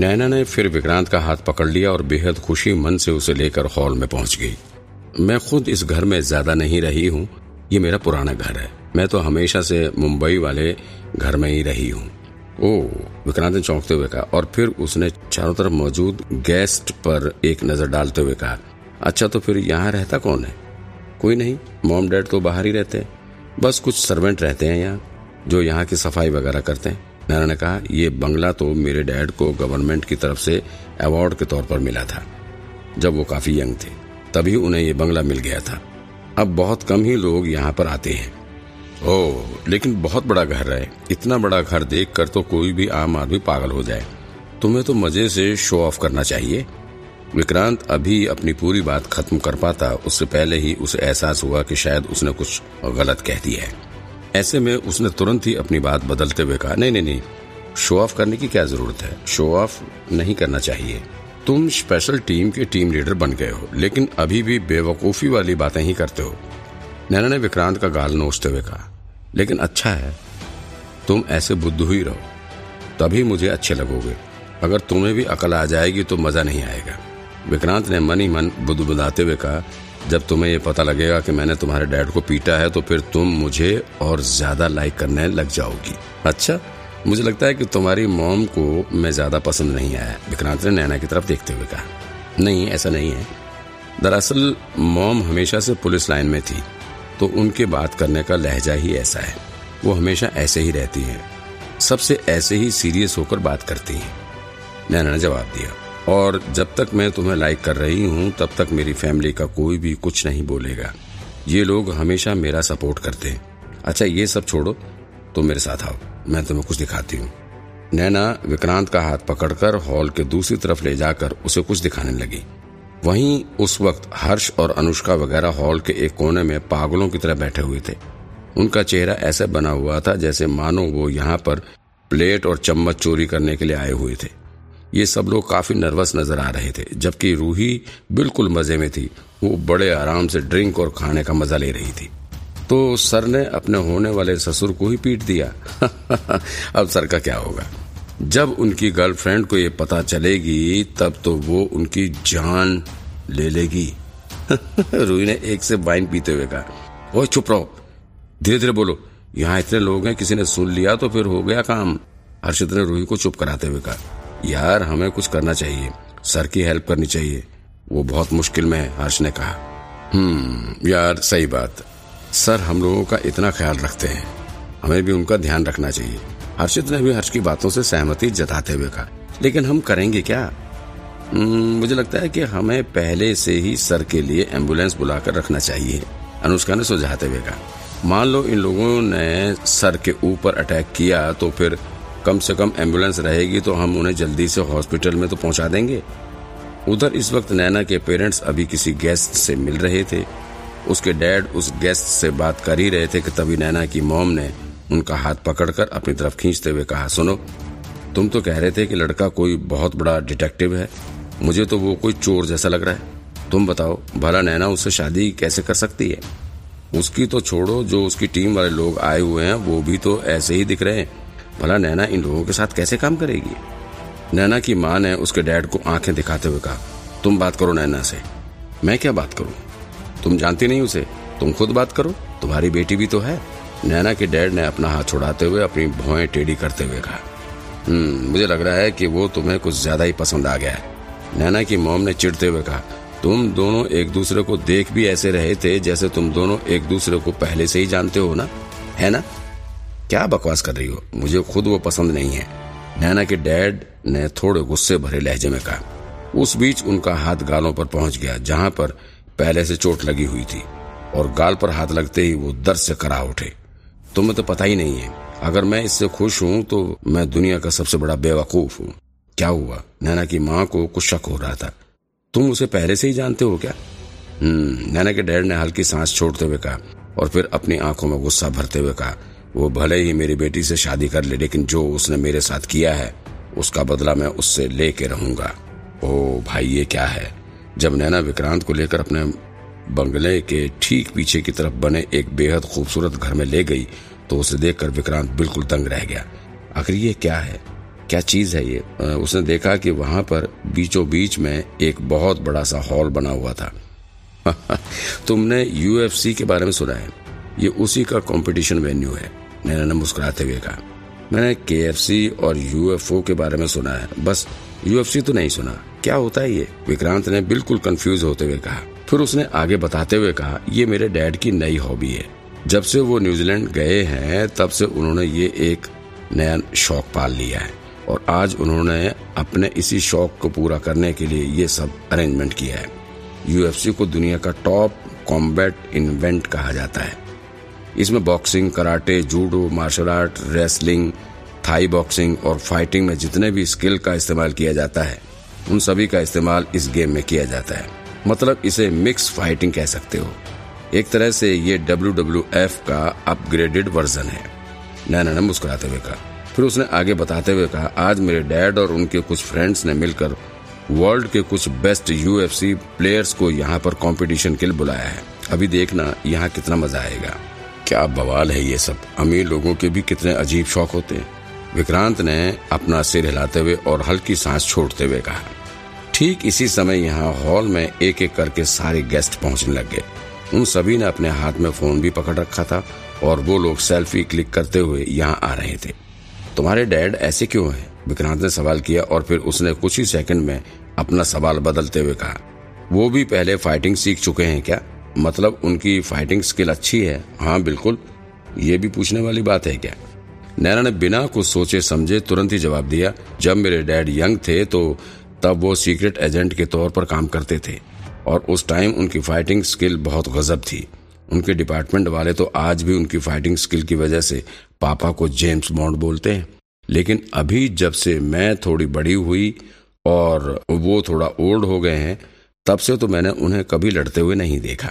नैना ने फिर विक्रांत का हाथ पकड़ लिया और बेहद खुशी मन से उसे लेकर हॉल में पहुँच गई। मैं खुद इस घर में ज़्यादा नहीं रही हूँ। ये मेरा पुराना घर है। मैं तो हमेशा से मुंबई वाले घर में ही रही हूँ। ओ, विक्रांत ने चौंकते हुए कहा और फिर उसने चारों तरफ़ मौजूद गेस्ट पर एक नज़र डालते हुए कहा अच्छा तो फिर यहाँ रहता कौन है? कोई नहीं, मॉम डैड तो बाहर ही रहते हैं। बस कुछ सर्वेंट रहते हैं यहाँ, जो यहाँ की सफ़ाई वगैरह करते हैं। नैना ने कहा, ये बंगला तो मेरे डैड को गवर्नमेंट की तरफ़ से अवार्ड के तौर पर मिला था, जब वो काफ़ी यंग थे। तभी उन्हें ये बंगला मिल गया था। अब बहुत कम ही लोग यहाँ पर आते हैं। ओह लेकिन बहुत बड़ा घर है। इतना बड़ा घर देखकर तो कोई भी आम आदमी पागल हो जाए। तुम्हें तो मज़े से शो ऑफ़ करना चाहिए। विक्रांत अभी अपनी पूरी बात खत्म कर पाता, उससे पहले ही उसे एहसास हुआ कि शायद उसने कुछ गलत कह दिया है। ऐसे में उसने तुरंत ही अपनी बात बदलते हुए कहा, नहीं नहीं नहीं शो ऑफ़ करने की क्या ज़रूरत है? शो ऑफ़ नहीं करना चाहिए। तुम स्पेशल टीम के टीम लीडर बन गए हो, लेकिन अभी भी बेवकूफ़ी वाली बातें ही करते हो। नैना ने विक्रांत का गाल नोचते हुए कहा, लेकिन अच्छा है, तुम ऐसे बुद्ध ही रहो, तभी मुझे अच्छे लगोगे। अगर तुम्हें भी अकल आ जाएगी तो मज़ा नहीं आएगा। विक्रांत ने मन ही मन बुद्ध बुदबुदाते हुए कहा जब तुम्हें ये पता लगेगा कि मैंने तुम्हारे डैड को पीटा है तो फिर तुम मुझे और ज़्यादा लाइक करने लग जाओगी। अच्छा मुझे लगता है कि तुम्हारी मॉम को मैं ज़्यादा पसंद नहीं आया, विक्रांत ने नैना की तरफ़ देखते हुए कहा। नहीं, ऐसा नहीं है। दरअसल, मॉम हमेशा से पुलिस लाइन में थी तो उनके बात करने का लहजा ही ऐसा है। वो हमेशा ऐसे ही रहती है। सबसे ऐसे ही सीरियस होकर बात करती है। नैना ने जवाब दिया। और जब तक मैं तुम्हें लाइक कर रही हूँ, तब तक मेरी फैमिली का कोई भी कुछ नहीं बोलेगा। ये लोग हमेशा मेरा सपोर्ट करते हैं। अच्छा ये सब छोड़ो। तो मेरे साथ आओ। मैं तुम्हें कुछ दिखाती हूँ। नैना विक्रांत का हाथ पकड़कर हॉल के दूसरी तरफ़ ले जाकर उसे कुछ दिखाने लगी। वहीं उस वक्त हर्ष और अनुष्का वगैरह हॉल के एक कोने में पागलों की तरह बैठे हुए थे। उनका चेहरा ऐसे बना हुआ था जैसे मानो वो यहाँ पर प्लेट और चम्मच चोरी करने के लिए आए हुए थे। ये सब लोग काफ़ी नर्वस नज़र आ रहे थे, जबकि रूही बिल्कुल मज़े में थी। वो बड़े आराम से ड्रिंक और खाने का मज़ा ले रही थी। तो सर ने अपने होने वाले ससुर को ही पीट दिया। अब सर का क्या होगा? जब उनकी गर्लफ्रेंड को ये पता चलेगी, तब तो वो उनकी जान ले लेगी। रूही ने एक से वाइन पीते हुए कहा, ओए, चुप रहो। धीरे धीरे बोलो। यहाँ इतने लोग हैं, किसी ने सुन लिया तो फिर हो गया काम। हर्षित ने रूही को चुप कराते हुए कहा यार हमें कुछ करना चाहिए। सर की हेल्प करनी चाहिए। वो बहुत मुश्किल में है हर्ष ने कहा। हम्म यार सही बात। सर हम लोगों का इतना ख्याल रखते हैं। हमें भी उनका ध्यान रखना चाहिए। हर्षित ने भी हर्ष की बातों से सहमति जताते हुए कहा। लेकिन हम करेंगे क्या? हम्म, मुझे लगता है कि हमें पहले से ही सर के लिए एंबुलेंस बुलाकर रखना चाहिए अनुष्का ने सुझाते हुए कहा। मान लो इन लोगों ने सर के ऊपर अटैक किया तो फिर कम से कम एंबुलेंस रहेगी तो हम उन्हें जल्दी से हॉस्पिटल में तो पहुँचा देंगे। उधर इस वक्त नैना के पेरेंट्स अभी किसी गेस्ट से मिल रहे थे। उसके डैड उस गेस्ट से बात कर ही रहे थे कि तभी नैना की मोम ने उनका हाथ पकड़कर अपनी तरफ़ खींचते हुए कहा, सुनो, तुम तो कह रहे थे कि लड़का कोई बहुत बड़ा डिटेक्टिव है। मुझे तो वो कोई चोर जैसा लग रहा है। तुम बताओ, भला नैना उससे शादी कैसे कर सकती है? उसकी तो छोड़ो, जो उसकी टीम वाले लोग आए हुए हैं, वो भी तो ऐसे ही दिख रहे हैं। भला नैना इन लोगों के साथ कैसे काम करेगी? नैना की माँ ने उसके डैड को आँखें दिखाते हुए कहा, तुम बात करो नैना से। मैं क्या बात करूँ? तुम जानती नहीं उसे? तुम खुद बात करो। तुम्हारी बेटी भी तो है। नैना के डैड ने अपना हाथ छुड़ाते हुए अपनी भौएँ टेढ़ी करते हुए कहा हम्म मुझे लग रहा है कि वो तुम्हें कुछ ज़्यादा ही पसंद आ गया है। नैना की मोम ने चिढ़ते हुए कहा, तुम दोनों एक दूसरे को देख भी ऐसे रहे थे जैसे तुम दोनों एक दूसरे को पहले से ही जानते हो ना? है ना? क्या बकवास कर रही हो? मुझे खुद वो पसंद नहीं है। नैना के डैड ने थोड़े गुस्से भरे लहजे में कहा। उस बीच उनका हाथ गालों पर पहुँच गया, जहाँ पर पहले से चोट लगी हुई थी, और गाल पर हाथ लगते ही वो दर्द से करा उठे। तुम्हें तो पता ही नहीं है। अगर मैं इससे खुश हूँ तो मैं दुनिया का सबसे बड़ा बेवकूफ़ हूँ। क्या हुआ? नैना की माँ को कुछ शक हो रहा था। तुम उसे पहले से ही जानते हो क्या? हम्म नैना के डैड ने हल्की सांस छोड़ते हुए कहा, और फिर अपनी आँखों में गुस्सा भरते हुए कहा वो भले ही मेरी बेटी से शादी कर ले, लेकिन जो उसने मेरे साथ किया है, उसका बदला मैं उससे लेके रहूँगा। ओ भाई, ये क्या है? जब नैना विक्रांत को लेकर अपने बंगले के ठीक पीछे की तरफ़ बने एक बेहद खूबसूरत घर में ले गई तो उसे देखकर विक्रांत बिल्कुल दंग रह गया। आखिर ये क्या है? क्या चीज़ है ये? उसने देखा कि वहाँ पर बीचों बीच में एक बहुत बड़ा सा हॉल बना हुआ था। तुमने यूएफसी के बारे में सुना है। ये उसी का कंपटीशन वेन्यू है। नैना ने मुस्कुराते हुए कहा। मैंने के और यूएफओ के बारे में सुना है। बस यूएफसी तो नहीं सुना। क्या होता है ये? विक्रांत ने बिल्कुल कंफ्यूज होते हुए कहा। फिर उसने आगे बताते हुए कहा, ये मेरे डैड की नई हॉबी है। जब से वो न्यूजीलैंड गए हैं, तब से उन्होंने ये एक नया शौक पाल लिया है। और आज उन्होंने अपने इसी शौक को पूरा करने के लिए ये सब अरेंजमेंट किया है। यूएफसी को दुनिया का टॉप कॉम्बैट इन्वेंट कहा जाता है। इसमें boxing, karate, judo, martial art, wrestling, Thai boxing और फाइटिंग में जितने भी स्किल का इस्तेमाल किया जाता है, उन सभी का इस्तेमाल इस गेम में किया जाता है। मतलब इसे मिक्स फाइटिंग कह सकते हो। एक तरह से ये डब्ल्यू का अपग्रेडेड वर्जन है। नैना ने मुस्कुराते हुए कहा। फिर उसने आगे बताते हुए कहा, आज मेरे डैड और उनके कुछ फ्रेंड्स ने मिलकर वर्ल्ड के कुछ बेस्ट यूएफसी प्लेयर्स को यहाँ पर कंपटीशन के लिए बुलाया है। अभी देखना यहाँ कितना मज़ा आएगा। क्या बवाल है ये सब। अमीर लोगों के भी कितने अजीब शौक होते हैं। विक्रांत ने अपना सिर हिलाते हुए और हल्की सांस छोड़ते हुए कहा, ठीक इसी समय यहाँ हॉल में एक एक करके सारे गेस्ट पहुँचने लग गए। उन सभी ने अपने हाथ में फ़ोन भी पकड़ रखा था और वो लोग सेल्फी क्लिक करते हुए यहाँ आ रहे थे। तुम्हारे डैड ऐसे क्यों हैं? विक्रांत ने सवाल किया और फिर उसने कुछ ही सेकंड में अपना सवाल बदलते हुए कहा, वो भी पहले फाइटिंग सीख चुके हैं क्या? मतलब उनकी फाइटिंग स्किल अच्छी है। हाँ बिल्कुल। ये भी पूछने वाली बात है क्या? नैना ने बिना कुछ सोचे समझे तुरंत ही जवाब दिया, जब मेरे डैड यंग थे तो तब वो सीक्रेट एजेंट के तौर पर काम करते थे। और उस टाइम उनकी फाइटिंग स्किल बहुत गजब थी। उनके डिपार्टमेंट वाले तो आज भी उनकी फाइटिंग स्किल की वजह से पापा को जेम्स बॉन्ड बोलते हैं। लेकिन अभी जब से मैं थोड़ी बड़ी हुई और वो थोड़ा ओल्ड हो गए हैं तब से तो मैंने उन्हें कभी लड़ते हुए नहीं देखा।